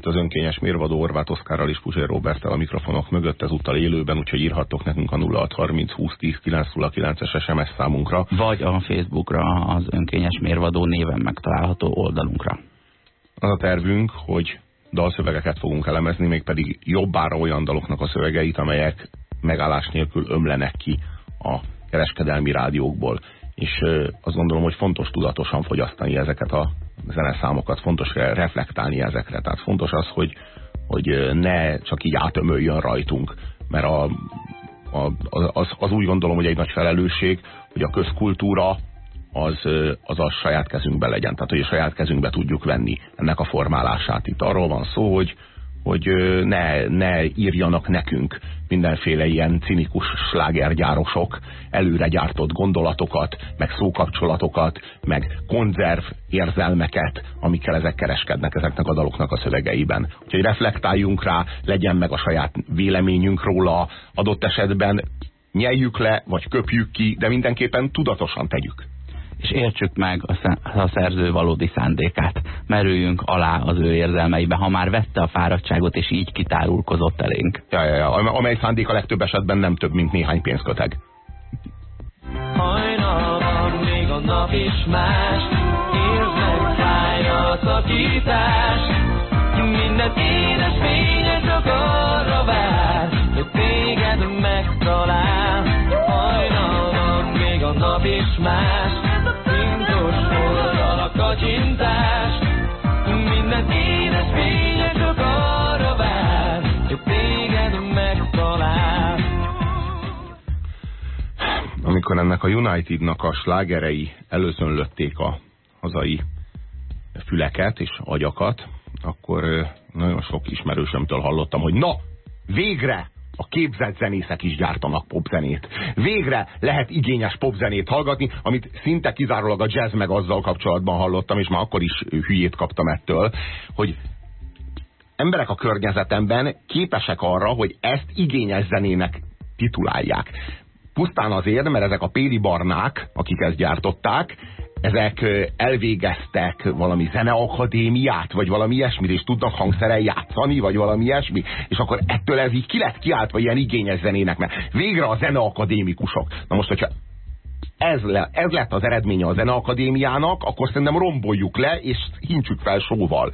itt az önkényes mérvadó Orvát Oszkárral és Puzsér Roberttel a mikrofonok mögött ezúttal élőben, úgyhogy írhattok nekünk a 0630 20 10 909-es SMS számunkra. Vagy a Facebookra az önkényes mérvadó néven megtalálható oldalunkra. Az a tervünk, hogy dalszövegeket fogunk elemezni, mégpedig jobbára olyan daloknak a szövegeit, amelyek megállás nélkül ömlenek ki a kereskedelmi rádiókból. És azt gondolom, hogy fontos tudatosan fogyasztani ezeket a zeneszámokat, fontos reflektálni ezekre. Tehát fontos az, hogy, hogy ne csak így átömöljön rajtunk, mert a, a, az, az úgy gondolom, hogy egy nagy felelősség, hogy a közkultúra az, az a saját kezünkbe legyen. Tehát, hogy a saját kezünkbe tudjuk venni ennek a formálását. Itt arról van szó, hogy, hogy ne, ne írjanak nekünk mindenféle ilyen cinikus slágergyárosok előre gyártott gondolatokat, meg szókapcsolatokat, meg konzerv érzelmeket, amikkel ezek kereskednek ezeknek a daloknak a szövegeiben. Úgyhogy reflektáljunk rá, legyen meg a saját véleményünk róla, adott esetben nyeljük le, vagy köpjük ki, de mindenképpen tudatosan tegyük és értsük meg a szerző valódi szándékát. Merüljünk alá az ő érzelmeibe, ha már vette a fáradtságot, és így kitárulkozott elénk. Ja, ja, ja. Amely szándék a legtöbb esetben nem több, mint néhány pénzköteg. Hajnalban még a nap is más, érzek fáj a szakítás, minden édes fényes csak arra vár, hogy téged megtalál. Hajnalban még a nap is más, Amikor ennek a Unitednak a slágerei előzönlötték a hazai füleket és agyakat, akkor nagyon sok ismerősömtől hallottam, hogy na, végre a képzett zenészek is gyártanak popzenét. Végre lehet igényes popzenét hallgatni, amit szinte kizárólag a jazz meg azzal kapcsolatban hallottam, és már akkor is hülyét kaptam ettől, hogy emberek a környezetemben képesek arra, hogy ezt igényes zenének titulálják. Pusztán azért, mert ezek a péli barnák, akik ezt gyártották, ezek elvégeztek valami zeneakadémiát, vagy valami ilyesmit, és tudnak hangszeren játszani, vagy valami ilyesmi, és akkor ettől ez így ki lett kiáltva ilyen igényes zenének, mert végre a zeneakadémikusok. Na most, hogyha ez, le, ez lett az eredménye a Zeneakadémiának, akkor szerintem romboljuk le, és hintsük fel sóval.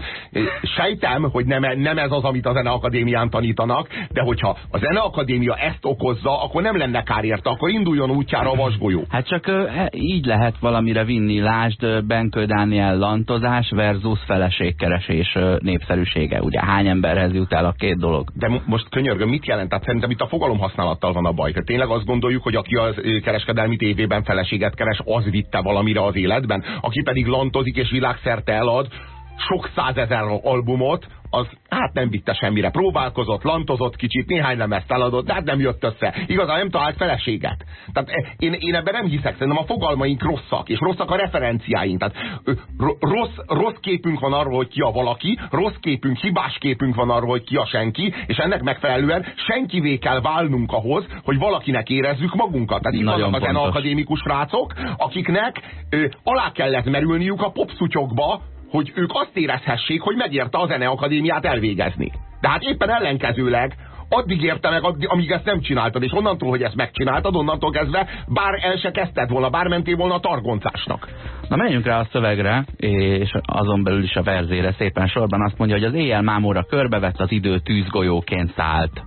Sejtem, hogy nem, nem ez az, amit a Zeneakadémián tanítanak, de hogyha a Zeneakadémia ezt okozza, akkor nem lenne kár érte, akkor induljon útjára a vasgolyó. Hát csak így lehet valamire vinni. Lásd Benkő Dániel lantozás versus feleségkeresés népszerűsége. Ugye hány emberhez jut el a két dolog? De most könyörgöm, mit jelent? Tehát szerintem itt a fogalom használattal van a baj. Tehát tényleg azt gondoljuk, hogy aki az kereskedelmi tévében fel feleséget keres, az vitte valamire az életben, aki pedig lantozik és világszerte elad sok százezer albumot, az hát nem vitte semmire. Próbálkozott, lantozott kicsit, néhány lemezt eladott, de hát nem jött össze. Igazán nem talált feleséget. Tehát eh, én, én ebben nem hiszek, szerintem a fogalmaink rosszak, és rosszak a referenciáink. Tehát rossz, rossz képünk van arról, hogy ki a valaki, rossz képünk, hibás képünk van arról, hogy ki a senki, és ennek megfelelően senkivé kell válnunk ahhoz, hogy valakinek érezzük magunkat. Tehát itt vannak az akadémikus rácok, akiknek ö, alá kellett merülniük a popszutyokba, hogy ők azt érezhessék, hogy megérte a zeneakadémiát elvégezni. De hát éppen ellenkezőleg addig érte meg, amíg ezt nem csináltad, és onnantól, hogy ezt megcsináltad, onnantól kezdve bár el se kezdted volna, bár mentél volna a targoncásnak. Na menjünk rá a szövegre, és azon belül is a verzére szépen sorban azt mondja, hogy az éjjel mámóra körbevett, az idő tűzgolyóként szállt.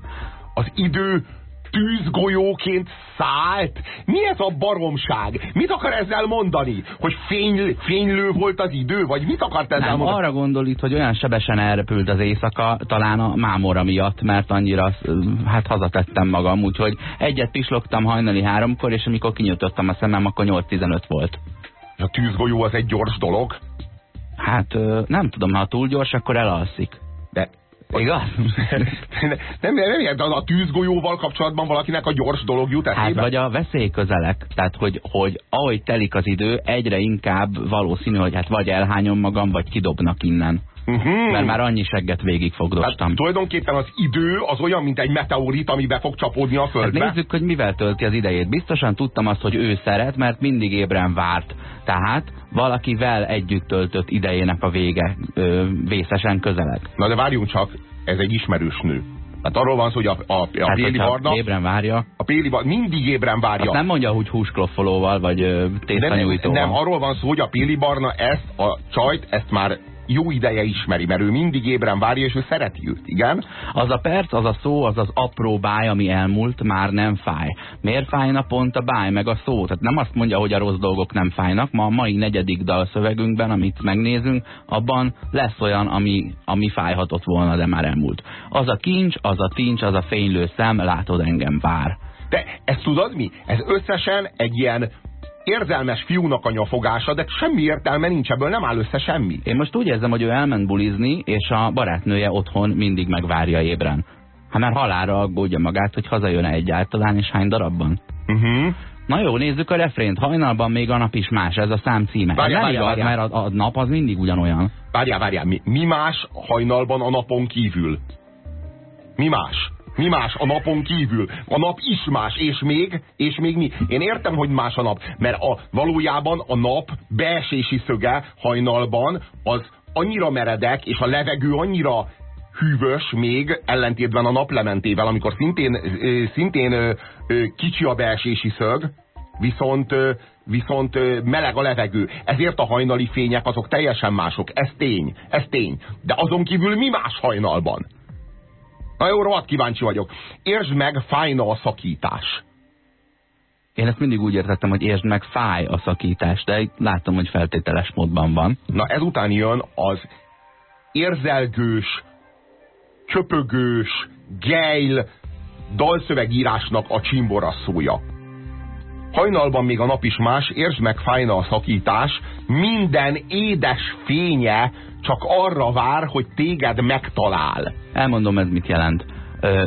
Az idő tűzgolyóként szállt? Mi ez a baromság? Mit akar ezzel mondani? Hogy fény, fénylő volt az idő? Vagy mit akart ezzel Nem, mondani? arra gondol itt, hogy olyan sebesen elrepült az éjszaka, talán a mámora miatt, mert annyira, hát hazatettem magam, úgyhogy egyet pislogtam hajnali háromkor, és amikor kinyitottam a szemem, akkor 8-15 volt. A tűzgolyó az egy gyors dolog? Hát nem tudom, ha túl gyors, akkor elalszik. De Igaz? nem, nem, nem, de a tűzgolyóval kapcsolatban valakinek a gyors dolog jut eszébe? Hát vagy a veszélyközelek. Tehát, hogy, hogy ahogy telik az idő, egyre inkább valószínű, hogy hát vagy elhányom magam, vagy kidobnak innen. Uh-huh. Mert már annyi segget végigfogdostam. Tehát tulajdonképpen az idő az olyan, mint egy meteorit, ami be fog csapódni a földbe. Hát nézzük, hogy mivel tölti az idejét. Biztosan tudtam azt, hogy ő szeret, mert mindig ébren várt. Tehát valakivel együtt töltött idejének a vége ö, vészesen közeleg. Na de várjunk csak, ez egy ismerős nő. Hát arról van szó, hogy a, a, a hát, Péli Barna... ébren várja. A Péli Barna mindig ébren várja. Azt nem mondja, hogy húskloffolóval, vagy tésztanyújtóval. Nem, nem, arról van szó, hogy a Péli Barna ezt a csajt, ezt már jó ideje ismeri, mert ő mindig ébren várja, és ő szereti őt, igen? Az a perc, az a szó, az az apró báj, ami elmúlt, már nem fáj. Miért fájna pont a báj, meg a szó? Tehát nem azt mondja, hogy a rossz dolgok nem fájnak. Ma a mai negyedik dalszövegünkben, amit megnézünk, abban lesz olyan, ami, ami fájhatott volna, de már elmúlt. Az a kincs, az a tincs, az a fénylő szem, látod engem vár. De ezt tudod mi? Ez összesen egy ilyen érzelmes fiúnak a nyafogása, de semmi értelme nincs ebből, nem áll össze semmi. Én most úgy érzem, hogy ő elment bulizni, és a barátnője otthon mindig megvárja ébren. Hát már halára aggódja magát, hogy hazajön-e egyáltalán, és hány darabban. Uh mhm. -huh. Na jó, nézzük a refrént. Hajnalban még a nap is más, ez a szám címe. Várjál, nem várjál, igaz, mert a, a nap az mindig ugyanolyan. Várjál, várjál, mi, mi más hajnalban a napon kívül? Mi más? Mi más a napon kívül? A nap is más, és még, és még mi? Én értem, hogy más a nap, mert a, valójában a nap beesési szöge hajnalban az annyira meredek, és a levegő annyira hűvös még ellentétben a naplementével, amikor szintén, szintén kicsi a beesési szög, viszont, viszont meleg a levegő. Ezért a hajnali fények azok teljesen mások. Ez tény, ez tény. De azon kívül mi más hajnalban? Na jó, rohadt kíváncsi vagyok. Értsd meg, fájna a szakítás. Én ezt mindig úgy értettem, hogy értsd meg, fáj a szakítás, de látom, hogy feltételes módban van. Na ezután jön az érzelgős, csöpögős, gejl dalszövegírásnak a csimborasszója. Hajnalban még a nap is más, értsd meg, fájna a szakítás, minden édes fénye csak arra vár, hogy téged megtalál. Elmondom, ez mit jelent.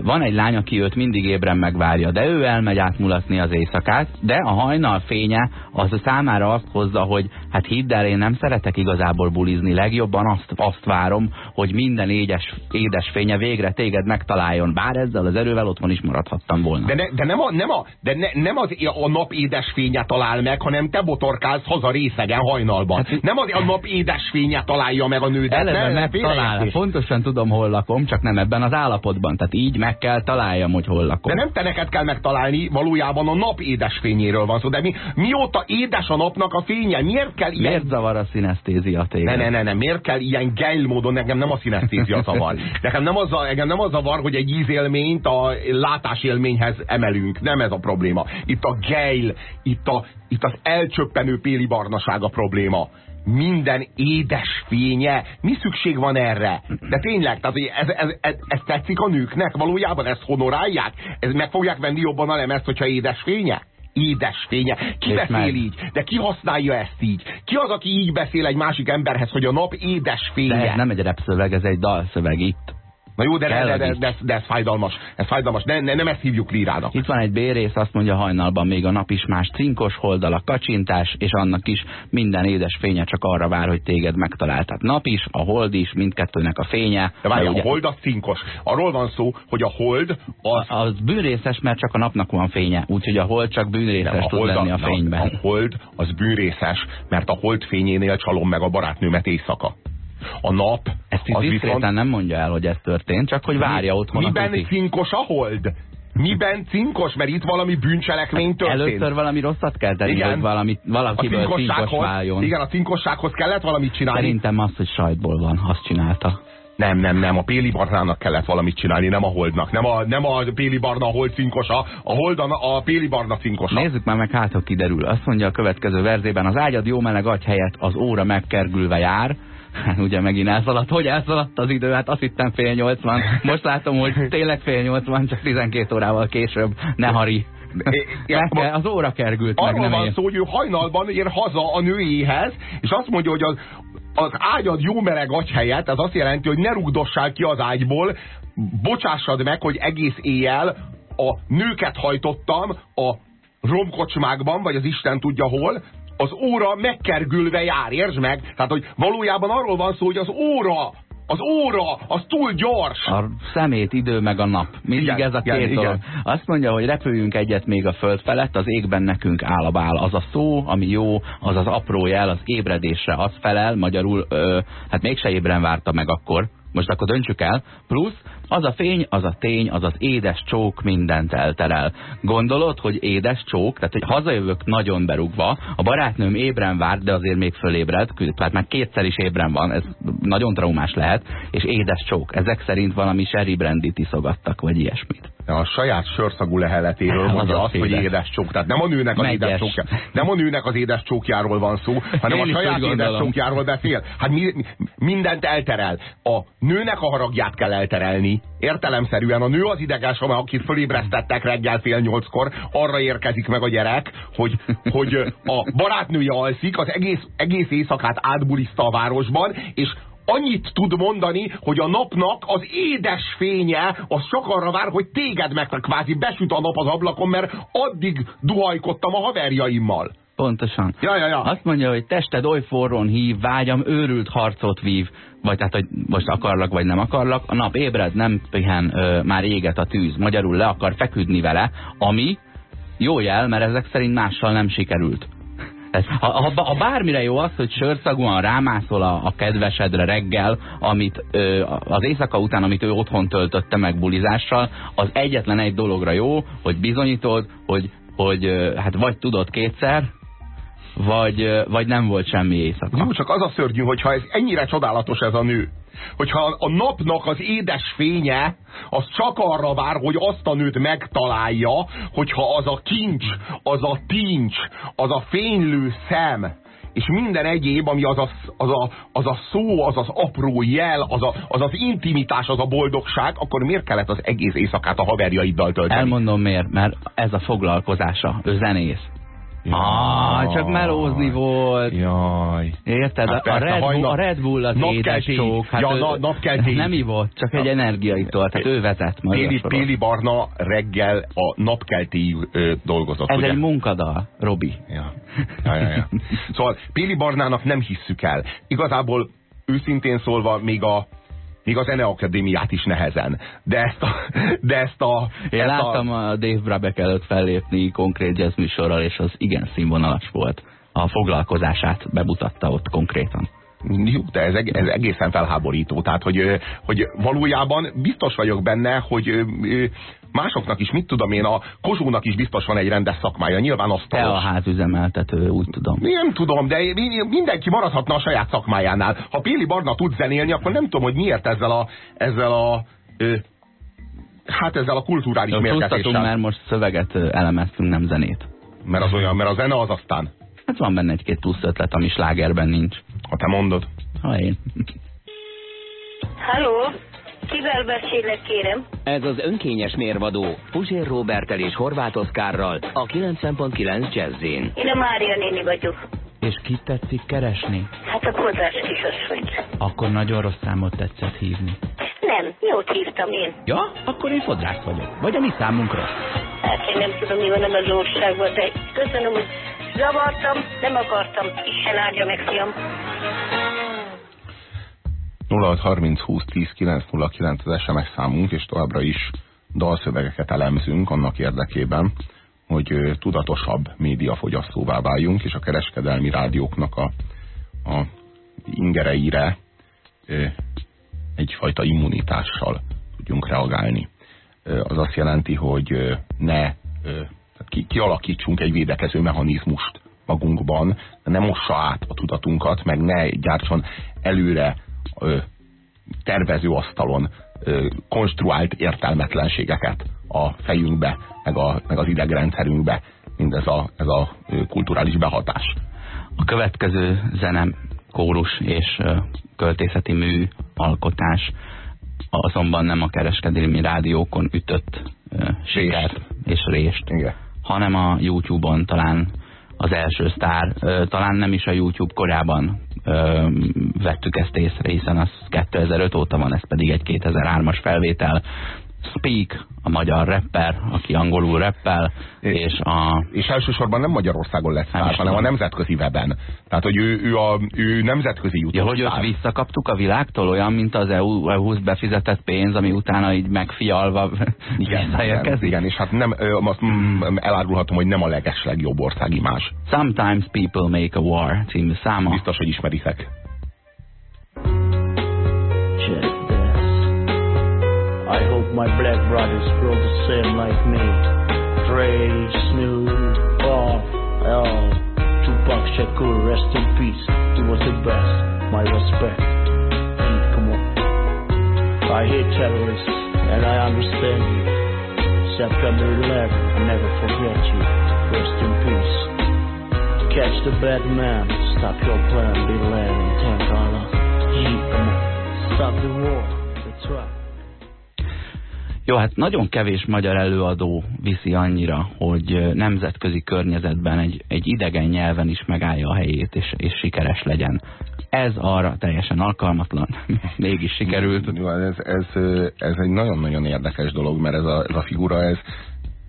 Van egy lány, aki őt mindig ébren megvárja, de ő elmegy átmulatni az éjszakát, de a hajnal fénye az a számára azt hozza, hogy hát hidd el, én nem szeretek igazából bulizni, legjobban azt, azt várom, hogy minden édes, édes fénye végre téged megtaláljon, bár ezzel az erővel otthon is maradhattam volna. De, ne, de, nem, a, nem, a, de ne, nem az a nap édes fénye talál meg, hanem te botorkálsz haza részegen hajnalban. Hát, nem az a nap édes fénye találja meg a nődet. Eleve megtalál, pontosan tudom, hol lakom, csak nem ebben az állapotban. Tehát így meg kell találjam, hogy hol lakom. De nem te neked kell megtalálni, valójában a nap édes fényéről van szó. De mi, mióta édes a napnak a fénye? Miért kell ilyen... Miért zavar a szinesztézia téged? Ne, ne, ne, ne, miért kell ilyen geil módon? Nekem nem a szinesztézia zavar. Nekem nem az a, nekem nem az zavar, hogy egy ízélményt a látásélményhez emelünk. Nem ez a probléma. Itt a geil, itt, a, itt az elcsöppenő péli barnaság a probléma minden édes fénye. Mi szükség van erre? De tényleg, tehát ez, ez, ez, ez tetszik a nőknek? Valójában ezt honorálják? Ez meg fogják venni jobban a lemezt, hogyha édes fénye? Édes fénye. Ki beszél így? De ki használja ezt így? Ki az, aki így beszél egy másik emberhez, hogy a nap édes fénye? De ez nem egy repszöveg, ez egy dalszöveg itt. Na jó, de, de, de, de, de, ez fájdalmas. Ez fájdalmas. Ne, ne, nem ezt hívjuk lírának. Itt van egy bérész, azt mondja hajnalban még a nap is más cinkos, holdal a kacsintás, és annak is minden édes fénye csak arra vár, hogy téged megtaláltat. Nap is, a hold is, mindkettőnek a fénye. De várj, ugye... a hold az cinkos. Arról van szó, hogy a hold az... A, az bűnrészes, mert csak a napnak van fénye, úgyhogy a hold csak bűnrészes tud lenni a fényben. A hold az bűnrészes, mert a hold fényénél csalom meg a barátnőmet éjszaka. A nap... Ezt az viszont... nem mondja el, hogy ez történt, csak hogy várja otthon Miben cinkos a hold? Miben cinkos? Mert itt valami bűncselekmény történt. Először valami rosszat kell tenni, igen. hogy valami, valakiből cinkos váljon. Igen, a cinkossághoz kellett valamit csinálni. Szerintem az, hogy sajtból van, azt csinálta. Nem, nem, nem, a Péli Barnának kellett valamit csinálni, nem a Holdnak. Nem a, nem a Péli Barna a Hold cinkosa, a Hold a, a Péli Barna cinkosa. Nézzük már meg, hát ha kiderül. Azt mondja a következő verzében, az ágyad jó meleg agy helyett az óra megkergülve jár, ugye megint elszaladt. Hogy elszaladt az idő? Hát azt hittem fél nyolc van. Most látom, hogy tényleg fél nyolc van, csak 12 órával később. Ne hari. Ja, kell, az óra kergült meg, nem van ér. szó, hogy ő hajnalban ér haza a nőjéhez, és azt mondja, hogy az, az ágyad jó meleg agy helyett, ez azt jelenti, hogy ne rugdossál ki az ágyból, bocsássad meg, hogy egész éjjel a nőket hajtottam a romkocsmákban, vagy az Isten tudja hol, az óra megkergülve jár, értsd meg? Tehát, hogy valójában arról van szó, hogy az óra az óra, az túl gyors. A szemét, idő meg a nap. Mindig igen, ez a két igen, dolog. Igen. Azt mondja, hogy repüljünk egyet még a föld felett, az égben nekünk áll a bál. Az a szó, ami jó, az az apró jel, az ébredésre az felel, magyarul, ö, hát mégse ébren várta meg akkor, most akkor döntsük el, plusz az a fény, az a tény, az az édes csók mindent elterel. Gondolod, hogy édes csók, tehát hogy hazajövök nagyon berúgva, a barátnőm ébren vár, de azért még fölébred, tehát már kétszer is ébren van, ez nagyon traumás lehet, és édes csók. Ezek szerint valami sherry brandy iszogattak, vagy ilyesmit. A saját sörszagú leheletéről mondja az azt, hogy édes csók. Tehát nem a nőnek az édes csókja, nem a nőnek az édes csókjáról van szó, hanem Én a saját édes csókjáról beszél. Hát mi, mindent elterel. A nőnek a haragját kell elterelni, értelemszerűen a nő az ideges, akit fölébresztettek reggel fél nyolckor, arra érkezik meg a gyerek, hogy, hogy a barátnője alszik, az egész, egész éjszakát átbuliszta a városban, és annyit tud mondani, hogy a napnak az édes fénye az csak arra vár, hogy téged meg kvázi besüt a nap az ablakon, mert addig duhajkodtam a haverjaimmal. Pontosan. Ja, ja, ja. Azt mondja, hogy tested oly forrón hív, vágyam őrült harcot vív, vagy tehát, hogy most akarlak, vagy nem akarlak, a nap ébred, nem pihen, ö, már éget a tűz, magyarul le akar feküdni vele, ami jó jel, mert ezek szerint mással nem sikerült. Ez, ha, ha, ha bármire jó az, hogy sörszagúan rámászol a, a kedvesedre reggel, amit ö, az éjszaka után, amit ő otthon töltötte meg bulizással, az egyetlen egy dologra jó, hogy bizonyítod, hogy, hogy hát vagy tudod kétszer, vagy, vagy nem volt semmi éjszaka. Jó, csak az a szörnyű, hogyha ez ennyire csodálatos ez a nő, hogyha a napnak az édes fénye az csak arra vár, hogy azt a nőt megtalálja, hogyha az a kincs, az a tincs, az a fénylő szem, és minden egyéb, ami az a, az a, az a szó, az az apró jel, az, a, az az intimitás, az a boldogság, akkor miért kellett az egész éjszakát a haverjaiddal tölteni? Elmondom miért, mert ez a foglalkozása, ő zenész. Ah, csak melózni volt. Jaj. Érted? Hát a, Red Bull, a Red Bull az édesók. Hát ja, na, napkeltény. Nem ivott, csak egy energiaitól. Tehát ő vezet. Péli, Péli Barna reggel a napkeltéig dolgozott. Ez ugye? egy munkadal, Robi. Ja. Ja, ja, ja. Szóval Péli Barnának nem hisszük el. Igazából őszintén szólva még a még a Zeneakadémiát is nehezen. De ezt a... De ezt a Én ezt láttam a... a Dave Brabeck előtt fellépni konkrét jazz műsorral, és az igen színvonalas volt. A foglalkozását bemutatta ott konkrétan. Jó, de ez, ez egészen felháborító. Tehát, hogy, hogy valójában biztos vagyok benne, hogy másoknak is, mit tudom én, a Kozsónak is biztos van egy rendes szakmája, nyilván azt Te a házüzemeltető, úgy tudom. Nem tudom, de mindenki maradhatna a saját szakmájánál. Ha Péli Barna tud zenélni, akkor nem tudom, hogy miért ezzel a, ezzel a hát ezzel a kulturális mérgetéssel. mert most szöveget elemeztünk, nem zenét. Mert az olyan, mert a zene az aztán. Hát van benne egy-két plusz ötlet, ami slágerben nincs. Ha te mondod. Ha én. Halló? Kivel beszélek, kérem? Ez az önkényes mérvadó Puzsér Robertel és Horváth Oszkárral a 90.9 Jazzin. Én a Mária néni vagyok. És kit tetszik keresni? Hát a kodás kisasszonyt. Akkor nagyon rossz számot tetszett hívni. Nem, jót hívtam én. Ja? Akkor én fodrász vagyok. Vagy a mi számunk rossz. Hát én nem tudom, mi van az országban, de köszönöm, hogy zavartam, nem akartam. Isten áldja meg, fiam. 0630 20 10 909 az SMS számunk, és továbbra is dalszövegeket elemzünk annak érdekében, hogy tudatosabb médiafogyasztóvá váljunk, és a kereskedelmi rádióknak a, a ingereire egyfajta immunitással tudjunk reagálni. Az azt jelenti, hogy ne kialakítsunk egy védekező mechanizmust magunkban, ne mossa át a tudatunkat, meg ne gyártson előre tervező asztalon konstruált értelmetlenségeket a fejünkbe, meg, a, meg az idegrendszerünkbe, mindez a, ez a kulturális behatás. A következő zenem, kórus és költészeti mű alkotás azonban nem a kereskedelmi rádiókon ütött sikert és rést, Igen. Hanem a YouTube-on talán az első sztár, talán nem is a YouTube korában vettük ezt észre, hiszen az 2005 óta van, ez pedig egy 2003-as felvétel. Speak, a magyar rapper, aki angolul rappel, és a... És elsősorban nem Magyarországon lett sztár, hanem a nemzetközi weben. Tehát, hogy ő, ő, a, ő nemzetközi jutó Ja, hogy őt visszakaptuk a világtól, olyan, mint az EU, EU-hoz befizetett pénz, ami utána így megfialva igen, igen, igen, és hát nem, azt mm, elárulhatom, hogy nem a legeslegjobb országimás. Sometimes People Make a War című száma. Biztos, hogy ismeritek. My black brothers grow the same like me. Dre, Snoop, Puff, L, Tupac Shakur, rest in peace. He was the best. My respect. Hey, come on. I hate terrorists, and I understand you. September 11, I never forget you. Rest in peace. Catch the bad man, stop your plan, be land, and thank Allah. On. Stop the war. That's right. Jó, hát nagyon kevés magyar előadó viszi annyira, hogy nemzetközi környezetben egy, egy idegen nyelven is megállja a helyét, és, és sikeres legyen. Ez arra teljesen alkalmatlan, mégis sikerült. Ez, ez, ez egy nagyon-nagyon érdekes dolog, mert ez a, ez a figura, ez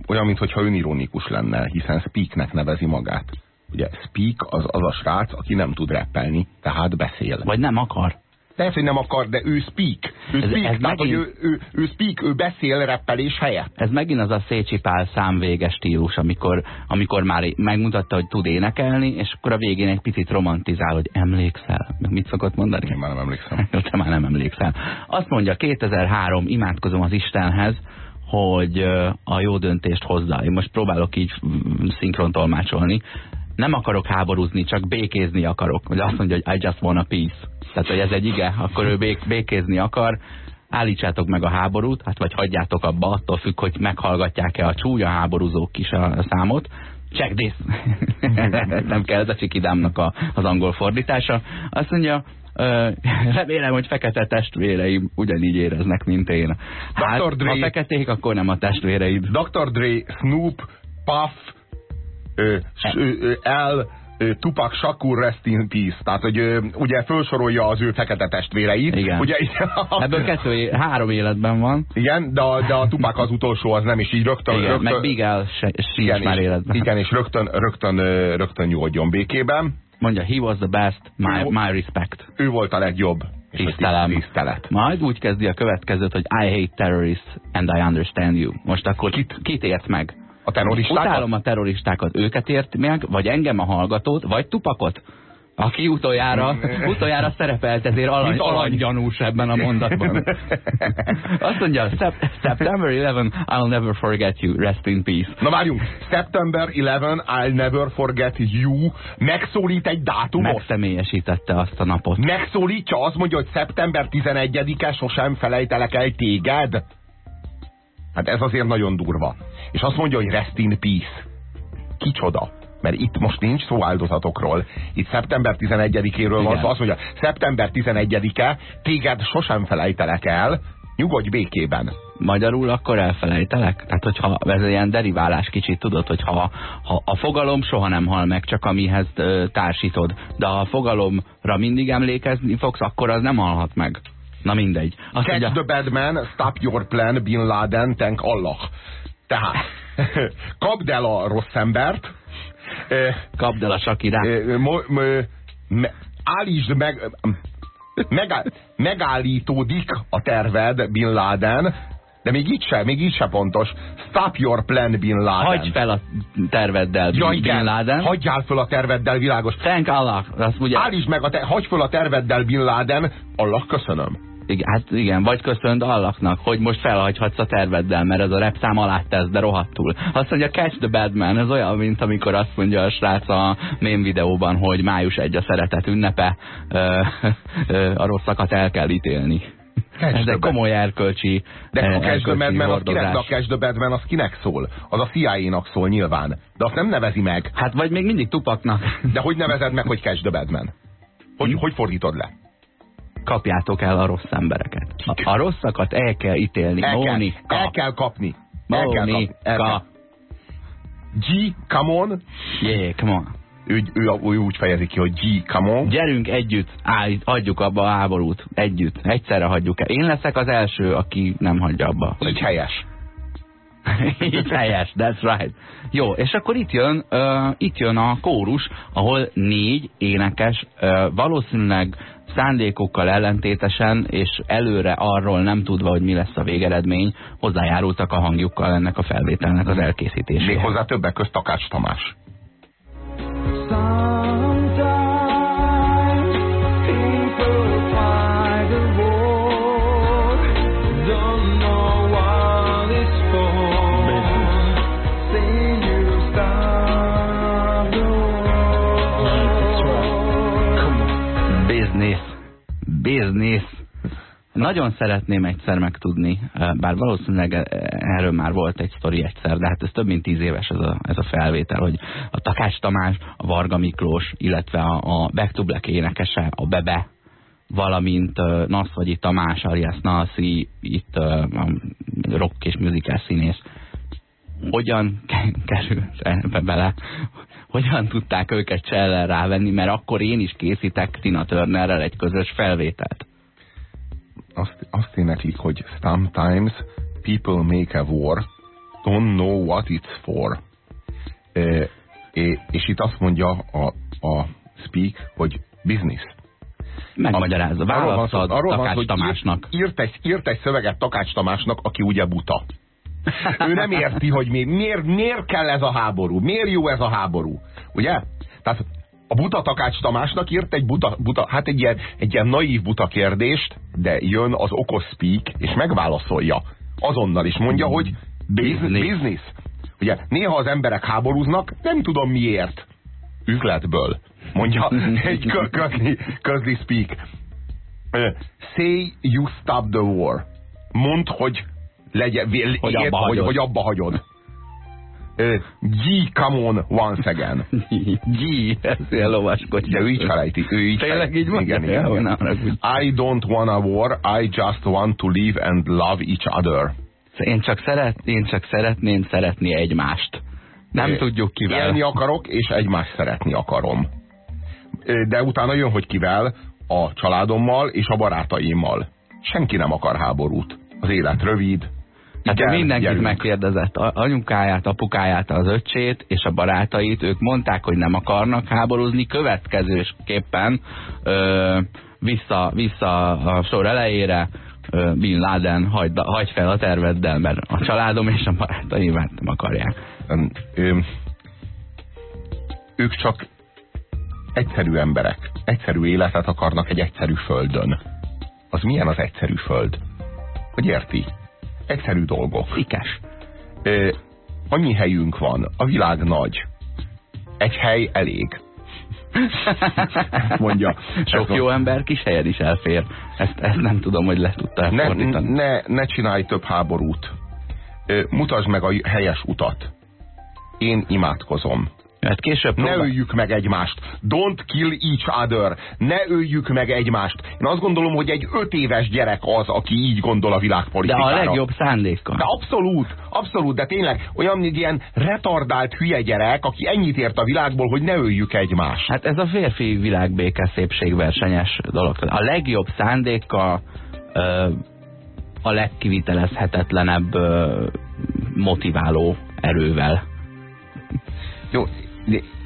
olyan, mintha önironikus lenne, hiszen Speaknek nevezi magát. Ugye Speak az az a srác, aki nem tud rappelni, tehát beszél. Vagy nem akar. Lehet, hogy nem akar, de ő speak. Ő ez, speak, ez tehát, megint... ő, ő, ő speak, ő beszél reppelés helyett. Ez megint az a szécsipál számvéges stílus, amikor, amikor már megmutatta, hogy tud énekelni, és akkor a végén egy picit romantizál, hogy emlékszel. Mit szokott mondani? Én már nem emlékszem. Te már nem emlékszel. Azt mondja, 2003 imádkozom az Istenhez, hogy a jó döntést hozza. Én most próbálok így szinkrontolmácsolni. Nem akarok háborúzni, csak békézni akarok. Vagy azt mondja, hogy I just want a peace tehát, hogy ez egy ige, akkor ő bék, békézni akar, állítsátok meg a háborút, hát vagy hagyjátok abba, attól függ, hogy meghallgatják-e a csúnya háborúzók is a, számot. Check this! Nem kell ez a csikidámnak a, az angol fordítása. Azt mondja, remélem, hogy fekete testvéreim ugyanígy éreznek, mint én. Hát, Dr. Dre, ha feketék, akkor nem a testvéreid. Dr. Dre, Snoop, Puff, ö, ö, L, Tupac Shakur Rest in Peace. Tehát, hogy ugye felsorolja az ő fekete testvéreit. Igen. Ugye, Ebből kettő, három életben van. Igen, de a, de a Tupac az utolsó, az nem, is így rögtön... Igen, rögtön, meg Bigel igen, már életben. Igen, és rögtön, rögtön, rögtön nyugodjon békében. Mondja, he was the best, my, my respect. Ő volt a legjobb. Tisztelem. Tisztelet. Majd úgy kezdi a következőt, hogy I hate terrorists and I understand you. Most akkor kit, kit ért meg? A terroristákat? Utálom a terroristákat. Őket ért meg, vagy engem a hallgatót, vagy tupakot? Aki utoljára, utoljára szerepelt, ezért alany, alanygyanús ebben a mondatban. Azt mondja, September 11, I'll never forget you, rest in peace. Na várjunk, September 11, I'll never forget you, megszólít egy dátumot? Megszemélyesítette azt a napot. Megszólítja, azt mondja, hogy szeptember 11-e sosem felejtelek el téged? Hát ez azért nagyon durva. És azt mondja, hogy rest in peace. Kicsoda? Mert itt most nincs szó áldozatokról. Itt szeptember 11-éről van szó. Azt mondja, szeptember 11-e, téged sosem felejtelek el, nyugodj békében. Magyarul akkor elfelejtelek? Tehát, hogyha ez ilyen deriválás kicsit tudod, hogy ha, ha a fogalom soha nem hal meg, csak amihez társítod, de ha a fogalomra mindig emlékezni fogsz, akkor az nem halhat meg. Na mindegy. Azt Catch mondja, the bad man, stop your plan, Bin Laden, thank Allah. Tehát, kapd el a rossz embert. Kapd el a sakirát. Állítsd meg, megáll, megállítódik a terved, Bin Laden, de még így sem, még így sem pontos. Stop your plan, Bin Laden. Hagyj fel a terveddel, Bin, ja, igen, Bin Laden. Hagyjál fel a terveddel, világos. Thank Allah. Azt ugye... Állítsd meg, a te, hagyj fel a terveddel, Bin Laden. Allah, köszönöm. Igen, hát igen, vagy köszönd Allaknak, hogy most felhagyhatsz a terveddel, mert ez a repszám alá tesz, de rohadtul. Azt mondja, catch the bad man, ez olyan, mint amikor azt mondja a srác a mém videóban, hogy május egy a szeretet ünnepe, ö, ö, a rosszakat el kell ítélni. Catch ez egy komoly erkölcsi De a catch the bad man, az kinek, de a catch the bad man az kinek szól? Az a CIA-nak szól nyilván. De azt nem nevezi meg. Hát vagy még mindig tupaknak. De hogy nevezed meg, hogy catch the bad man? Hogy, hm? hogy fordítod le? Kapjátok el a rossz embereket. A, a rosszakat el kell ítélni. El Mónika. Kell, el kell kapni. El kell kapni. Kell. G, come on. Yeah, come on. ő, ő, ő úgy fejezi ki, hogy G, come on. Gyerünk együtt, állj, adjuk abba a háborút. Együtt. Egyszerre hagyjuk el. Én leszek az első, aki nem hagyja abba. Így helyes. Így helyes, that's right. Jó, és akkor itt jön, uh, itt jön a kórus, ahol négy énekes, uh, valószínűleg szándékokkal ellentétesen, és előre arról nem tudva, hogy mi lesz a végeredmény, hozzájárultak a hangjukkal ennek a felvételnek az elkészítéséhez. Méghozzá többek közt Takács Tamás. Business. Nagyon szeretném egyszer megtudni, bár valószínűleg erről már volt egy sztori egyszer, de hát ez több mint tíz éves ez a, ez a felvétel, hogy a Takács Tamás, a Varga Miklós, illetve a, a Back to Black énekese, a Bebe, valamint uh, Naszvagyi Tamás, alias Nalszi, itt uh, rock és musical színész, hogyan került ebbe bele, hogyan tudták őket csellel rávenni, mert akkor én is készítek Tina Turnerrel egy közös felvételt. Azt, azt éneklik, hogy sometimes people make a war, don't know what it's for. E, és itt azt mondja a, a speak, hogy business. Megmagyarázza, választad Takács Tamásnak. Írt egy, írt egy szöveget Takács Tamásnak, aki ugye buta. Ő nem érti, hogy mi, miért, miért kell ez a háború, miért jó ez a háború. Ugye? Tehát a buta Takács Tamásnak írt egy buta, buta hát egy ilyen, egy ilyen naív buta kérdést, de jön az okos speak, és megválaszolja. Azonnal is mondja, hogy business. business. Ugye, néha az emberek háborúznak, nem tudom miért. Üzletből. Mondja egy közli, közli speak. Say you stop the war. Mondd, hogy legyen, hogy, abba hogy, hogy abba hagyod. G, come on, once again. G, ez ilyen lovaskodj. De ő így felejti. Ő így Tényleg így mondja? Igen, igen, igen. I don't want a war, I just want to live and love each other. Én csak, szeret, én csak szeretném szeretni egymást. Nem é, tudjuk kivel. Élni akarok, és egymást szeretni akarom. De utána jön, hogy kivel, a családommal és a barátaimmal. Senki nem akar háborút. Az élet rövid, Hát ő mindenkit gyerünk. megkérdezett, anyukáját, apukáját, az öcsét és a barátait, ők mondták, hogy nem akarnak háborúzni, következősképpen ö, vissza, vissza a sor elejére, ö, Bin Laden, hagyd, hagyd fel a terveddel, mert a családom és a barátaim hát nem akarják. Ö, ők csak egyszerű emberek, egyszerű életet akarnak egy egyszerű földön. Az milyen az egyszerű föld? Hogy érti? Egyszerű dolgok. Szikes. Ö, annyi helyünk van, a világ nagy. Egy hely elég. mondja. Sok jó ember kis helyen is elfér. Ezt, ezt nem tudom, hogy le tudta ne, ne, ne csinálj több háborút. Mutasd meg a helyes utat. Én imádkozom. Hát később próbál... Ne öljük meg egymást. Don't kill each other. Ne öljük meg egymást. Én azt gondolom, hogy egy öt éves gyerek az, aki így gondol a világpolitikára. De a legjobb szándékkal. De abszolút, abszolút, de tényleg olyan ilyen retardált hülye gyerek, aki ennyit ért a világból, hogy ne öljük egymást. Hát ez a férfi világbéke szépségversenyes dolog. A legjobb szándékkal a legkivitelezhetetlenebb motiváló erővel. Jó,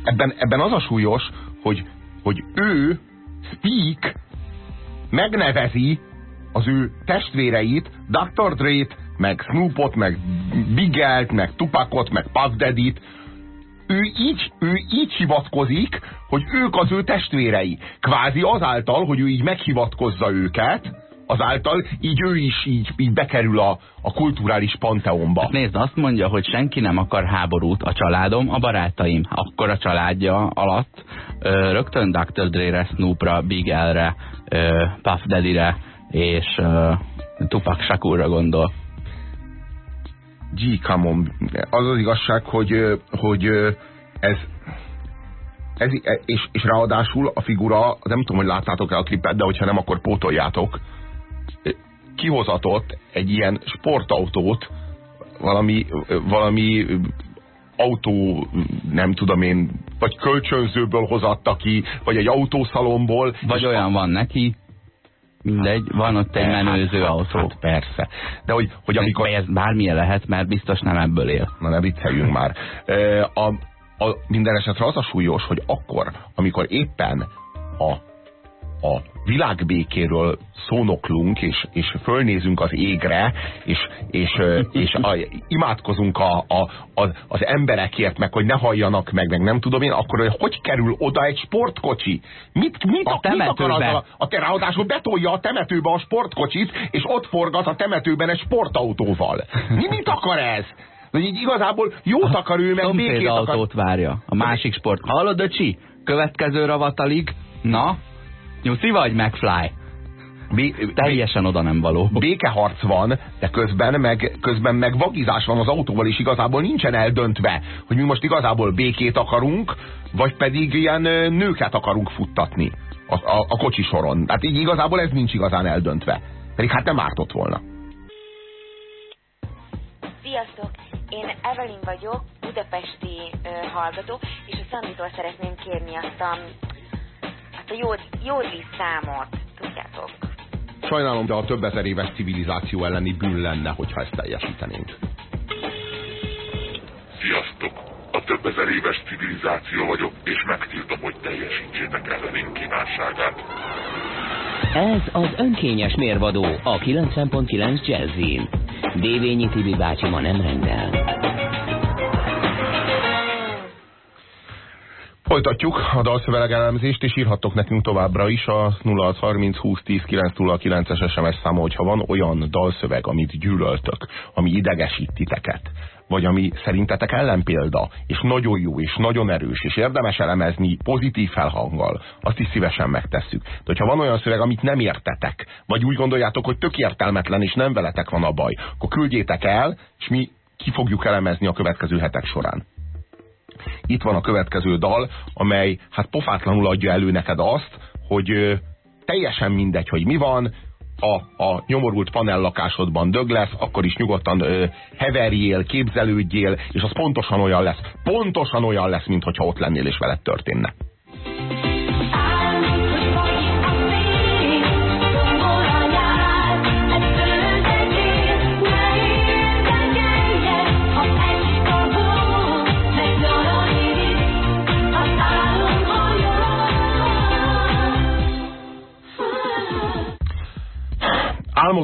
ebben, ebben az a súlyos, hogy, hogy ő, Speak, megnevezi az ő testvéreit, Dr. Dre-t, meg Snoopot, meg Bigelt, meg Tupacot, meg Puff Daddy-t, ő így, ő így hivatkozik, hogy ők az ő testvérei. Kvázi azáltal, hogy ő így meghivatkozza őket, azáltal így ő is így, így bekerül a, a kulturális panteonba. Hát nézd, azt mondja, hogy senki nem akar háborút, a családom, a barátaim. Akkor a családja alatt ö, rögtön Dr. Dre-re, Snoopra, Big L-re, Puff Daddy-re és ö, Tupac Shakurra gondol. G, come on. Az az igazság, hogy, hogy ez, ez és, és ráadásul a figura, nem tudom, hogy láttátok-e a klipet, de hogyha nem, akkor pótoljátok, kihozatott egy ilyen sportautót, valami, valami autó, nem tudom én, vagy kölcsönzőből hozatta ki, vagy egy autószalomból. Vagy olyan van neki, mindegy, van ott egy Hát, menőző hát, autó. Hát persze. De hogy, hogy amikor... Ez bármilyen lehet, mert biztos nem ebből él. Na ne vicceljünk már. Ö, A, a, minden esetre az a súlyos, hogy akkor, amikor éppen a, a világbékéről szónoklunk, és, és fölnézünk az égre, és, és, és a, imádkozunk a, a, az, az emberekért, meg hogy ne halljanak meg, meg nem tudom én, akkor hogy, hogy kerül oda egy sportkocsi? Mit, mit, A mit akar temetőbe. azzal a, a te ráadásul betolja a temetőbe a sportkocsit, és ott forgat a temetőben egy sportautóval. Mi, mit akar ez? Hogy így igazából jót akar ő, meg Szomszéd békét akar. autót várja. A másik sport. Hallod, öcsi? Következő ravatalig. Na? Nyuszi vagy, McFly? Bé- Teljesen oda nem való. békeharc van, de közben meg, közben meg vagizás van az autóval, és igazából nincsen eldöntve, hogy mi most igazából békét akarunk, vagy pedig ilyen nőket akarunk futtatni a, a, a kocsi soron. Hát így igazából ez nincs igazán eldöntve. Pedig hát nem ártott volna. Sziasztok! Én Evelyn vagyok, budapesti ö, hallgató, és a Szanditól szeretném kérni azt a, azt a jód, jódli számot, tudjátok? Sajnálom, de a több ezer éves civilizáció elleni bűn lenne, hogyha ezt teljesítenénk. Sziasztok! A több ezer éves civilizáció vagyok, és megtiltom, hogy teljesítsétek Evelyn kívánságát. Ez az önkényes mérvadó a 90.9 Jazzin. Dévényi Tibi bácsi ma nem rendel. Folytatjuk a dalszöveg elemzést, és írhattok nekünk továbbra is a 0630 20 10 909-es SMS száma, hogyha van olyan dalszöveg, amit gyűlöltök, ami idegesít titeket, vagy ami szerintetek ellenpélda, és nagyon jó, és nagyon erős, és érdemes elemezni pozitív felhanggal, azt is szívesen megtesszük. De hogyha van olyan szöveg, amit nem értetek, vagy úgy gondoljátok, hogy tök értelmetlen, és nem veletek van a baj, akkor küldjétek el, és mi ki fogjuk elemezni a következő hetek során itt van a következő dal, amely hát pofátlanul adja elő neked azt, hogy teljesen mindegy, hogy mi van, a, a nyomorult panellakásodban dög lesz, akkor is nyugodtan ö, heverjél, képzelődjél, és az pontosan olyan lesz. Pontosan olyan lesz, mint hogyha ott lennél és veled történne.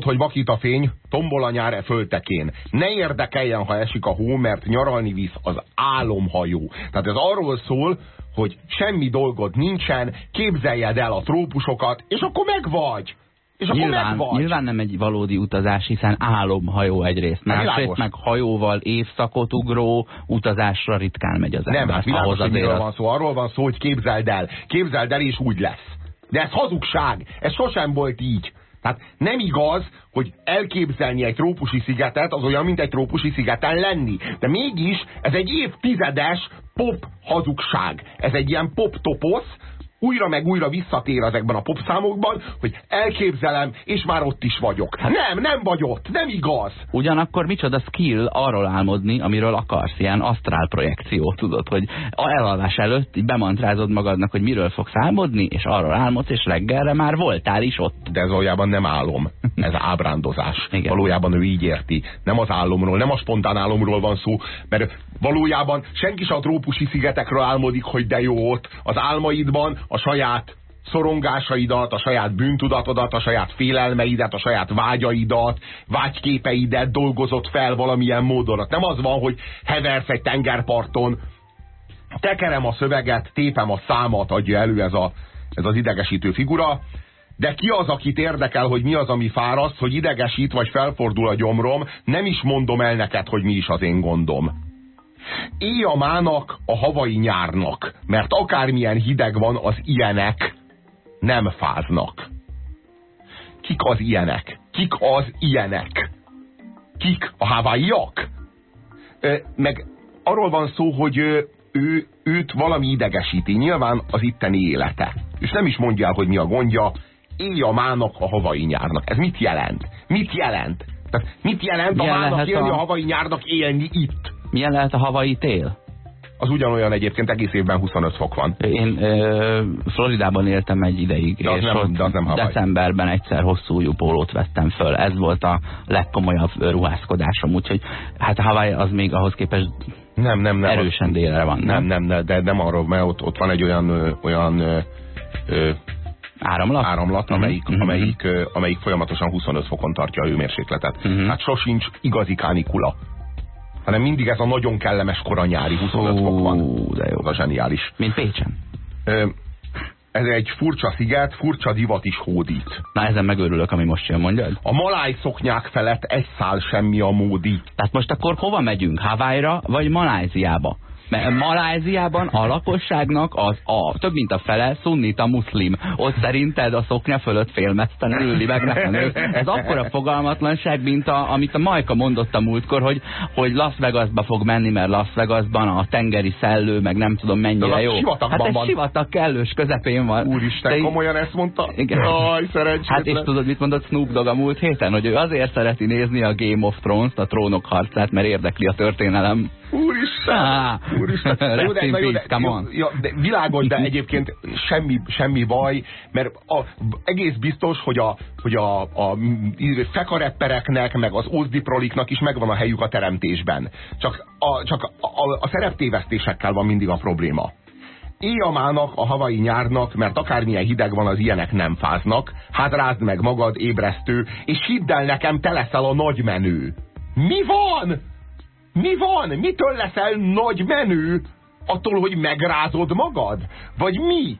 Álmod, hogy vakít a fény, tombol a nyár e föltekén. Ne érdekeljen, ha esik a hó, mert nyaralni visz az álomhajó. Tehát ez arról szól, hogy semmi dolgod nincsen, képzeljed el a trópusokat, és akkor megvagy. És akkor Nyilván, megvagy. nyilván nem egy valódi utazás, hiszen álomhajó egyrészt. Másrészt meg hajóval évszakot ugró utazásra ritkán megy az Nem, ember. hát világos, hogy miről van szó. Arról van szó, hogy képzeld el. Képzeld el, és úgy lesz. De ez hazugság. Ez sosem volt így. Tehát nem igaz, hogy elképzelni egy trópusi szigetet, az olyan, mint egy trópusi szigeten lenni. De mégis ez egy évtizedes pop hazugság. Ez egy ilyen pop toposz, újra meg újra visszatér ezekben a popszámokban, hogy elképzelem, és már ott is vagyok. Nem, nem vagy ott, nem igaz. Ugyanakkor micsoda skill arról álmodni, amiről akarsz, ilyen asztrál projekció, tudod, hogy a elalvás előtt így bemantrázod magadnak, hogy miről fogsz álmodni, és arról álmodsz, és reggelre már voltál is ott. de ez valójában nem álom, ez ábrándozás. Igen. Valójában ő így érti. Nem az álomról, nem a spontán álomról van szó, mert valójában senki sem a trópusi szigetekről álmodik, hogy de jó ott. Az álmaidban a saját szorongásaidat, a saját bűntudatodat, a saját félelmeidet, a saját vágyaidat, vágyképeidet dolgozott fel valamilyen módon. Hát Nem az van, hogy heversz egy tengerparton, tekerem a szöveget, tépem a számat, adja elő ez, a, ez az idegesítő figura, de ki az, akit érdekel, hogy mi az, ami fáraszt, hogy idegesít, vagy felfordul a gyomrom, nem is mondom el neked, hogy mi is az én gondom. Éj a mának, a havai nyárnak, mert akármilyen hideg van, az ilyenek nem fáznak. Kik az ilyenek? Kik az ilyenek? Kik? A havaiak? Ö, meg arról van szó, hogy ö, ő, őt valami idegesíti. Nyilván az itteni élete. És nem is mondja el, hogy mi a gondja. Élj a mának a havai nyárnak. Ez mit jelent? Mit jelent? Tehát mit jelent a Milyen mának lehet élni a- a havai nyárnak élni itt? Milyen lehet a havai tél? az ugyanolyan egyébként egész évben 25 fok van. Én ö, Floridában éltem egy ideig, De az és nem- ott de az nem Hawaii. decemberben egyszer hosszú pólót vettem föl. Ez volt a legkomolyabb ö, ruházkodásom, úgyhogy hát a Hawaii az még ahhoz képest Nem, nem, nem. erősen délre van, Nem, nem, nem, de nem arról, mert ott, ott van egy olyan, olyan ö, ö, Áramlat? áramlat, amelyik, Mhm, amelyik, ö, amelyik folyamatosan 25 fokon tartja a hőmérsékletet. Mhm. Hát sosincs igazi kánikula. Hanem mindig ez a nagyon kellemes koranyári 25 fok van. De jó. Az a zseniális. Mint Pécsen. Ö, ez egy furcsa sziget, furcsa divat is hódít. Na ezen megőrülök, ami most jön, mondjad. A maláj szoknyák felett egy szál semmi a módi. Tehát most akkor hova megyünk? Hawaii-ra vagy Maláziába? Mert Maláziában a lakosságnak az a több mint a fele szunnita muszlim. Ott szerinted a szoknya fölött félmezten ülni meg ne nő. Ez akkora fogalmatlanság, mint a, amit a Majka mondott a múltkor, hogy, hogy Las Vegasba fog menni, mert Las Vegasban a tengeri szellő, meg nem tudom mennyire jó. Hát ez van. sivatag kellős közepén van. Úristen, De- komolyan ezt mondta? Igen. Szerencsétlen. Hát és tudod, mit mondott Snoop Dogg a múlt héten? Hogy ő azért szereti nézni a Game of Thrones-t, a trónok harcát, mert érdekli a történelem. Úristen! Á, Úristen! Jó, in na jó, de világos, de egyébként semmi, semmi baj, mert a, egész biztos, hogy a, hogy a, a fekareppereknek, meg az ózdiproliknak is megvan a helyük a teremtésben. Csak a, csak a, a, a szereptévesztésekkel van mindig a probléma. Éjamának, a havai nyárnak, mert akármilyen hideg van, az ilyenek nem fáznak. Hát rázd meg magad, ébresztő, és hidd el nekem, te leszel a nagy menő. Mi van? Mi van? Mitől leszel nagy menő? Attól, hogy megrázod magad? Vagy mi?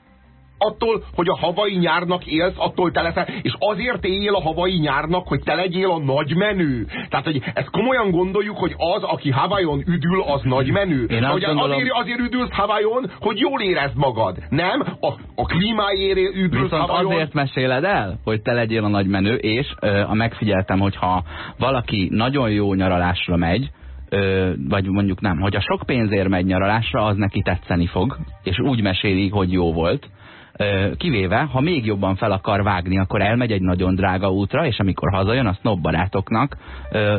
Attól, hogy a havai nyárnak élsz, attól te leszel, és azért él a havai nyárnak, hogy te legyél a nagy menő. Tehát, hogy ezt komolyan gondoljuk, hogy az, aki Hawaiion üdül, az nagy menő. Én azt gondolom- azért, azért üdülsz Hawaiion, hogy jól érezd magad. Nem? A, a klímáért üdülsz Viszont Hawaiion. azért meséled el, hogy te legyél a nagy menő, és ö, megfigyeltem, hogy ha valaki nagyon jó nyaralásra megy, vagy mondjuk nem, hogy a sok pénzért megy nyaralásra, az neki tetszeni fog, és úgy meséli, hogy jó volt. Kivéve, ha még jobban fel akar vágni, akkor elmegy egy nagyon drága útra, és amikor hazajön, a snob barátoknak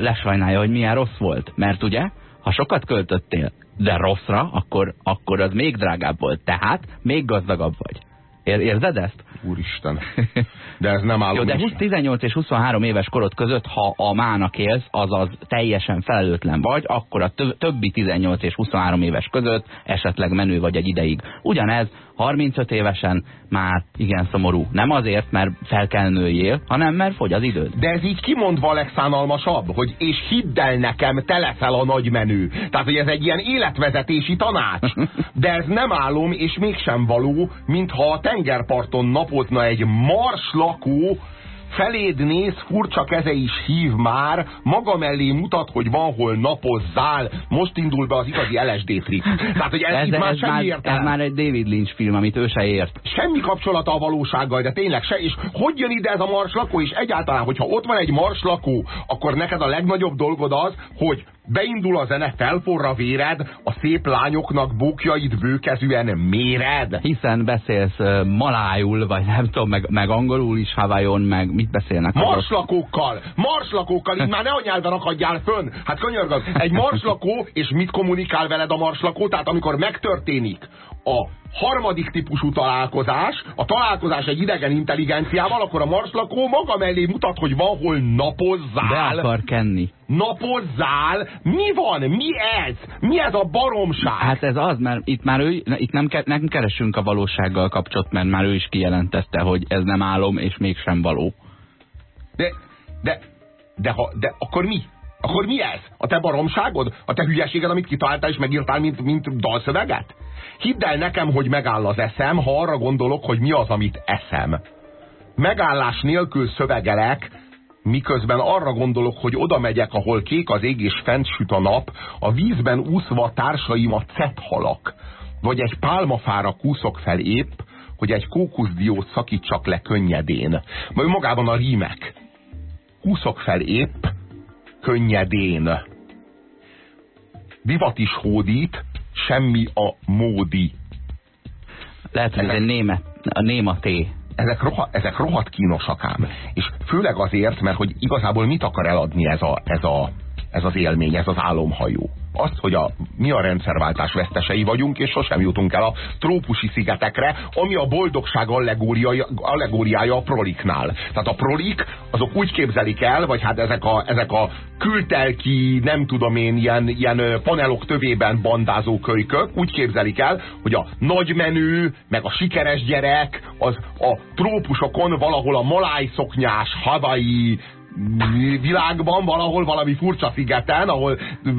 lesajnálja, hogy milyen rossz volt. Mert ugye, ha sokat költöttél, de rosszra, akkor, akkor az még drágább volt. Tehát még gazdagabb vagy. Ér, érzed ezt? Úristen. De ez nem állom. Jó, de is. 20, 18 és 23 éves korod között, ha a mának élsz, azaz teljesen felelőtlen vagy, akkor a tö többi 18 és 23 éves között esetleg menő vagy egy ideig. Ugyanez 35 évesen már igen szomorú. Nem azért, mert fel kell nőjél, hanem mert fogy az időd. De ez így kimondva a legszánalmasabb, hogy és hidd el nekem, te leszel a nagy menő. Tehát, hogy ez egy ilyen életvezetési tanács. De ez nem álom, és mégsem való, mintha a tengerparton napozna egy mars lakó, feléd néz, furcsa keze is hív már, maga mellé mutat, hogy van hol napozzál. Most indul be az igazi LSD trip. Tehát, hogy ez, Ez, már ez, semmi már, értelme. ez már egy David Lynch film, amit ő se ért. semmi kapcsolata a valósággal, de tényleg se. És hogy jön ide ez a marslakó? És egyáltalán, hogyha ott van egy marslakó, akkor neked a legnagyobb dolgod az, hogy beindul a zene, felforra véred, a szép lányoknak bókjait bőkezűen méred. Hiszen beszélsz uh, malájul, vagy nem tudom, meg, meg angolul is Hawaiion, meg mit beszélnek? Marslakókkal, marslakókkal, így már ne a nyelven akadjál fönn. Hát könyörgöm, egy marslakó, és mit kommunikál veled a marslakó? Tehát amikor megtörténik a harmadik típusú találkozás, a találkozás egy idegen intelligenciával, akkor a marslakó maga mellé mutat, hogy van hol Be napozzál. akar kenni. Napozzál? Mi van? Mi ez? Mi ez a baromság? Hát ez az, mert itt már ő, itt nem, ke, nem keresünk a valósággal kapcsolat, mert már ő is kijelentette, hogy ez nem álom, és mégsem való. De, de, de, ha, de akkor mi? Akkor mi ez? A te baromságod? A te hülyeséged, amit kitaláltál és megírtál, mint, mint dalszöveget? Hidd el nekem, hogy megáll az eszem, ha arra gondolok, hogy mi az, amit eszem. Megállás nélkül szövegelek, miközben arra gondolok, hogy oda megyek, ahol kék az ég és fent süt a nap, a vízben úszva társaim a halak. Vagy egy pálmafára kúszok fel épp, hogy egy kókuszdiót szakítsak le könnyedén. Majd magában a rímek. Húszok fel épp, könnyedén. Divat is hódít, semmi a módi. Lehet, hogy ez egy német, a néma té. Ezek, roha, ezek rohadt kínosak ám. És főleg azért, mert hogy igazából mit akar eladni ez a, ez a, ez az élmény, ez az álomhajó. Azt, hogy a, mi a rendszerváltás vesztesei vagyunk, és sosem jutunk el a trópusi szigetekre, ami a boldogság allegóriája, allegóriája a proliknál. Tehát a prolik, azok úgy képzelik el, vagy hát ezek a, ezek a kültelki, nem tudom én, ilyen, ilyen panelok tövében bandázó kölykök, úgy képzelik el, hogy a nagymenő, meg a sikeres gyerek, az a trópusokon valahol a malájszoknyás, havai, világban, valahol valami furcsa szigeten, ahol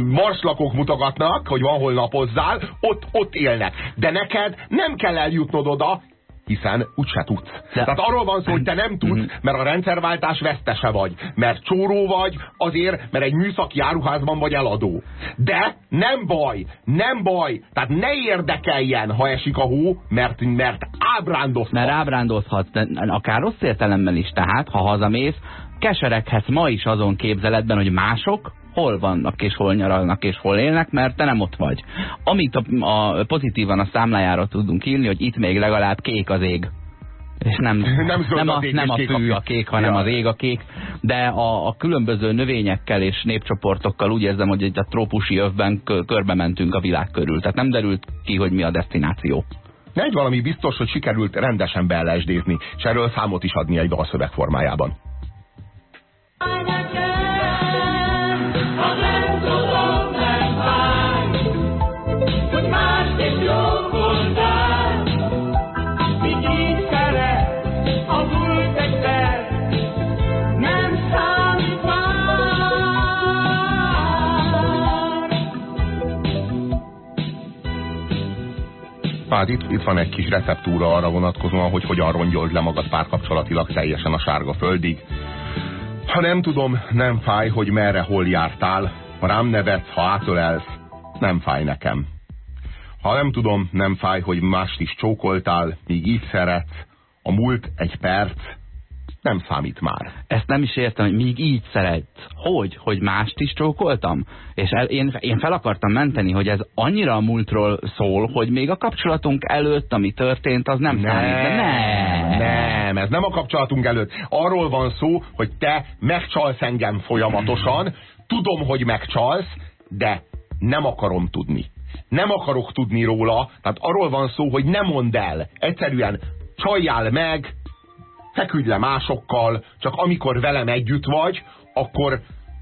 marslakok mutogatnak, hogy van hol napozzál, ott, ott élnek. De neked nem kell eljutnod oda, hiszen úgyse tudsz. De... Tehát arról van szó, hogy te nem tudsz, mhm. mert a rendszerváltás vesztese vagy, mert csóró vagy, azért, mert egy műszaki áruházban vagy eladó. De nem baj, nem baj, tehát ne érdekeljen, ha esik a hó, mert, mert ábrándozhat. Mert ábrándozhat, akár rossz értelemben is, tehát ha hazamész, kesereghetsz ma is azon képzeletben, hogy mások hol vannak, és hol nyaralnak, és hol élnek, mert te nem ott vagy. Amit a, a pozitívan a számlájára tudunk írni, hogy itt még legalább kék az ég. És nem, nem, nem a, nem a fű a kék, hanem ja. az ég a kék. De a, a különböző növényekkel és népcsoportokkal úgy érzem, hogy egy a trópusi övben körbe mentünk a világ körül. Tehát nem derült ki, hogy mi a destináció. Egy valami biztos, hogy sikerült rendesen beellesdézni, és erről számot is adni egy dalszöveg formájában. Hát itt, itt van egy kis receptúra arra vonatkozóan, hogy hogyan rongyold le magad párkapcsolatilag teljesen a sárga földig. Ha nem tudom, nem fáj, hogy merre hol jártál. Ha rám nevetsz, ha átölelsz, nem fáj nekem. Ha nem tudom, nem fáj, hogy mást is csókoltál, míg így szeretsz. A múlt egy perc, nem számít már. Ezt nem is értem, hogy még így szeret. Hogy? Hogy mást is csókoltam? És el, én, én fel akartam menteni, hogy ez annyira a múltról szól, hogy még a kapcsolatunk előtt, ami történt, az nem, nem számít. De nem. Nem, ez nem a kapcsolatunk előtt. Arról van szó, hogy te megcsalsz engem folyamatosan, tudom, hogy megcsalsz, de nem akarom tudni. Nem akarok tudni róla, tehát arról van szó, hogy nem mondd el. Egyszerűen csaljál meg, feküdj le másokkal, csak amikor velem együtt vagy, akkor,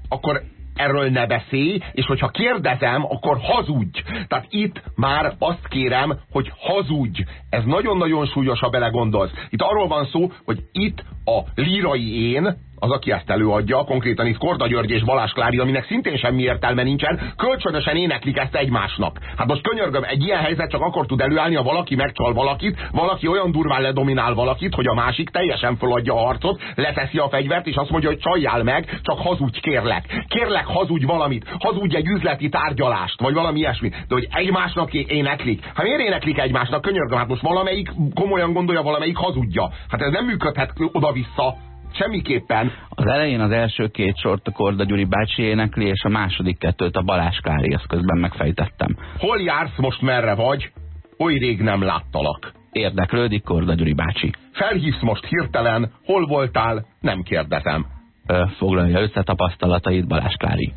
akkor erről ne beszélj, és hogyha kérdezem, akkor hazudj. Tehát itt már azt kérem, hogy hazudj. Ez nagyon-nagyon súlyos, ha belegondolsz. Itt arról van szó, hogy itt a lírai én, az, aki ezt előadja, konkrétan itt Korda György és Balázs Klári, aminek szintén semmi értelme nincsen, kölcsönösen éneklik ezt egymásnak. Hát most könyörgöm, egy ilyen helyzet csak akkor tud előállni, ha valaki megcsal valakit, valaki olyan durván ledominál valakit, hogy a másik teljesen föladja a harcot, leteszi a fegyvert, és azt mondja, hogy csaljál meg, csak hazudj, kérlek. Kérlek, hazudj valamit, hazudj egy üzleti tárgyalást, vagy valami ilyesmi. De hogy egymásnak éneklik. Hát miért éneklik egymásnak? Könyörgöm, hát most valamelyik komolyan gondolja, valamelyik hazudja. Hát ez nem működhet oda-vissza. Semmiképpen. Az elején az első két sort a Korda Gyuri bácsi énekli, és a második kettőt a Balázs Klári, ezt közben megfejtettem. Hol jársz most, merre vagy? Oly rég nem láttalak. Érdeklődik Korda Gyuri bácsi. Felhívsz most hirtelen, hol voltál? Nem kérdezem. Ö, foglalja össze tapasztalatait Balázs Klári.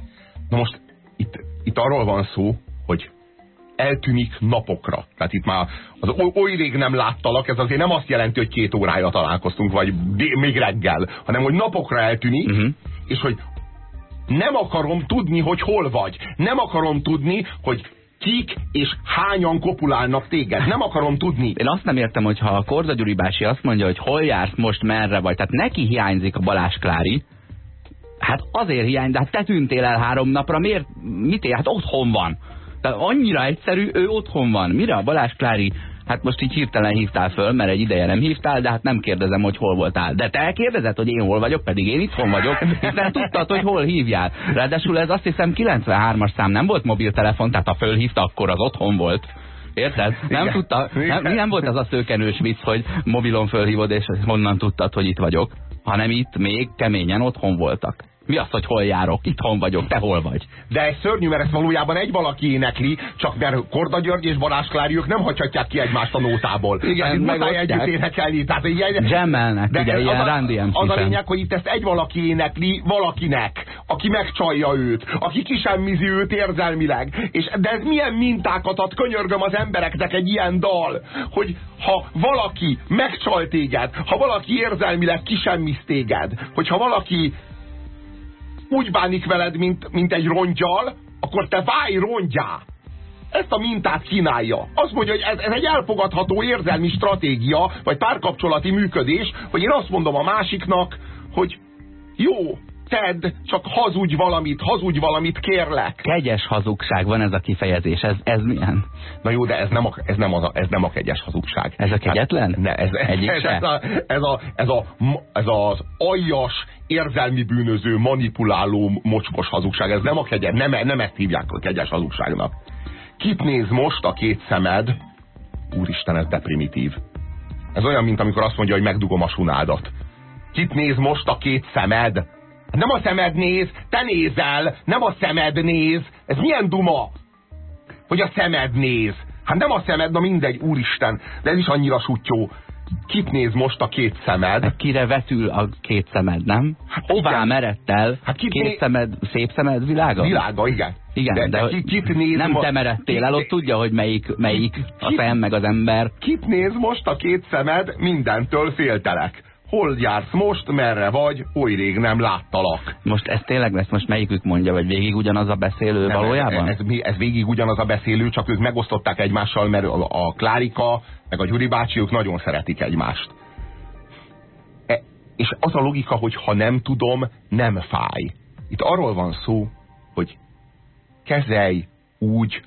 Na most itt, itt arról van szó, hogy eltűnik napokra. Tehát itt már az oly rég nem láttalak, ez azért nem azt jelenti, hogy két órája találkoztunk, vagy még reggel, hanem hogy napokra eltűnik, uh mhm. -huh. és hogy nem akarom tudni, hogy hol vagy. Nem akarom tudni, hogy kik és hányan kopulálnak téged. Nem akarom tudni. Én azt nem értem, hogy ha a Korda Gyuri bácsi azt mondja, hogy hol jársz most, merre vagy, tehát neki hiányzik a Balázs Klári, hát azért hiány, de hát te tűntél el három napra, miért, mit ér? Hát otthon van. Tehát annyira egyszerű, ő otthon van. Mire a Balázs Klári Hát most így hirtelen hívtál föl, mert egy ideje nem hívtál, de hát nem kérdezem, hogy hol voltál. De te kérdezed, hogy én hol vagyok, pedig én itthon vagyok, hiszen tudtad, hogy hol hívjál. Ráadásul ez azt hiszem 93-as szám nem volt mobiltelefon, tehát ha fölhívta, akkor az otthon volt. Érted? Nem Igen. tudta, nem, nem volt az a szőkenős vicc, hogy mobilon fölhívod, és honnan tudtad, hogy itt vagyok, hanem itt még keményen otthon voltak. Mi az, hogy hol járok? Itthon vagyok, te hol vagy? De ez szörnyű, mert ezt valójában egy valaki énekli, csak mert Korda György és Balázs Klári ők nem hagyhatják ki egymást a nótából. Igen, tehát muszáj megosztják. együtt énekelni. Tehát ilyen, Jammelnek, ugye, ez ilyen az, Randy a, MC az a lényeg, hogy itt ezt egy valaki énekli valakinek, aki megcsalja őt, aki kisemmizi őt érzelmileg. És, de ez milyen mintákat ad, könyörgöm az embereknek egy ilyen dal, hogy ha valaki megcsal téged, ha valaki érzelmileg kisemmiz téged, hogyha valaki úgy bánik veled, mint, mint egy rongyal, akkor te válj rongyá. Ezt a mintát kínálja. Azt mondja, hogy ez, ez egy elfogadható érzelmi stratégia, vagy párkapcsolati működés, hogy én azt mondom a másiknak, hogy jó, tedd, csak hazudj valamit, hazudj valamit, kérlek. Kegyes hazugság van ez a kifejezés. Ez, ez milyen? Na jó, de ez nem a, ez nem a, ez nem a kegyes hazugság. Ez a kegyetlen? Hát, ne, ez, Egyik ez, ez, a, ez, a, ez, a, ez az aljas, érzelmi bűnöző, manipuláló, mocskos hazugság. Ez nem a kegyes, nem, nem ezt hívják a kegyes hazugságnak. Kit néz most a két szemed? Úristen, ez deprimitív. Ez olyan, mint amikor azt mondja, hogy megdugom a sunádat. Kit néz most a két szemed? Nem a szemed néz, te nézel, nem a szemed néz. Ez milyen duma? Hogy a szemed néz. Hát nem a szemed, na mindegy, úristen, de ez is annyira sutyó. Kit néz most a két szemed? Hát kire vetül a két szemed, nem? Hát Hová igen. el? Hát kit két né- szemed, szép szemed világa? Világa, igen. Igen, de, de, de ki, kit néz nem mo- te meredtél el, ott tudja, hogy melyik, melyik a szem meg az ember. Kit néz most a két szemed, mindentől féltelek. Hol jársz most, merre vagy, oly rég nem láttalak. Most ez tényleg lesz, most melyikük mondja, vagy végig ugyanaz a beszélő Nem, valójában? Ez, ez, ez végig ugyanaz a beszélő, csak ők megosztották egymással, mert a, a Klárika, meg a Gyuri bácsi, ők nagyon szeretik egymást. E, és az a logika, hogy ha nem tudom, nem fáj. Itt arról van szó, hogy kezelj úgy,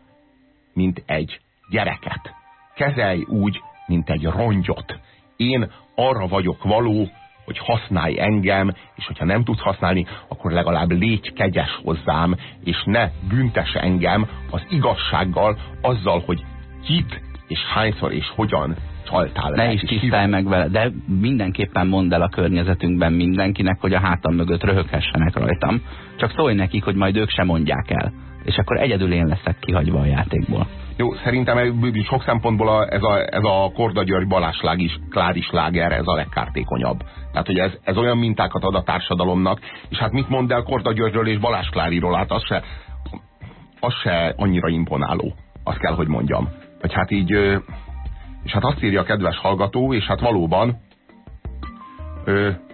mint egy gyereket. Kezelj úgy, mint egy rongyot. Én arra vagyok való, hogy használj engem, és hogyha nem tudsz használni, akkor legalább légy kegyes hozzám, és ne büntes engem az igazsággal, azzal, hogy kit, és hányszor, és hogyan csaltál Ne is tisztelj meg vele, de mindenképpen mondd el a környezetünkben mindenkinek, hogy a hátam mögött röhöghessenek rajtam. Csak szólj nekik, hogy majd ők sem mondják el. És akkor egyedül én leszek kihagyva a játékból. Jó, szerintem sok szempontból a, ez, a, ez a Korda György Balázslág is, Klári sláger, ez a legkártékonyabb. Tehát, hogy ez, ez olyan mintákat ad a társadalomnak, és hát mit mond el Korda Györgyről és Balázs Kláriról, hát az se, az se annyira imponáló, azt kell, hogy mondjam. Vagy hát így, és hát azt írja a kedves hallgató, és hát valóban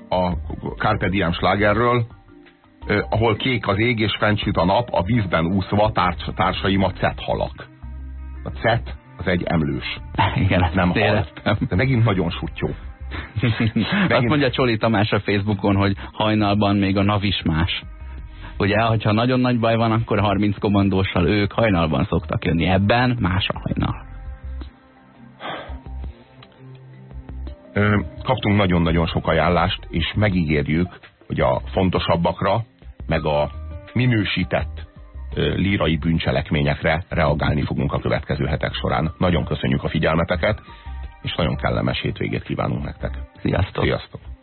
a Carpe Diem slágerről, ahol kék az ég és fent süt a nap, a vízben úszva társ, társaim a cet halak. A cet az egy emlős, Igen, ezt nem hal. éreztem. De megint nagyon sutyó. Azt mondja Csoli Tamás a Facebookon, hogy hajnalban még a NAV is más. Ugye, hogyha nagyon nagy baj van, akkor 30 komandóssal ők hajnalban szoktak jönni. Ebben más a hajnal. Kaptunk nagyon-nagyon sok ajánlást, és megígérjük, hogy a fontosabbakra, meg a minősített lírai bűncselekményekre reagálni fogunk a következő hetek során. Nagyon köszönjük a figyelmeteket, és nagyon kellemes hétvégét kívánunk nektek. Sziasztok! Sziasztok!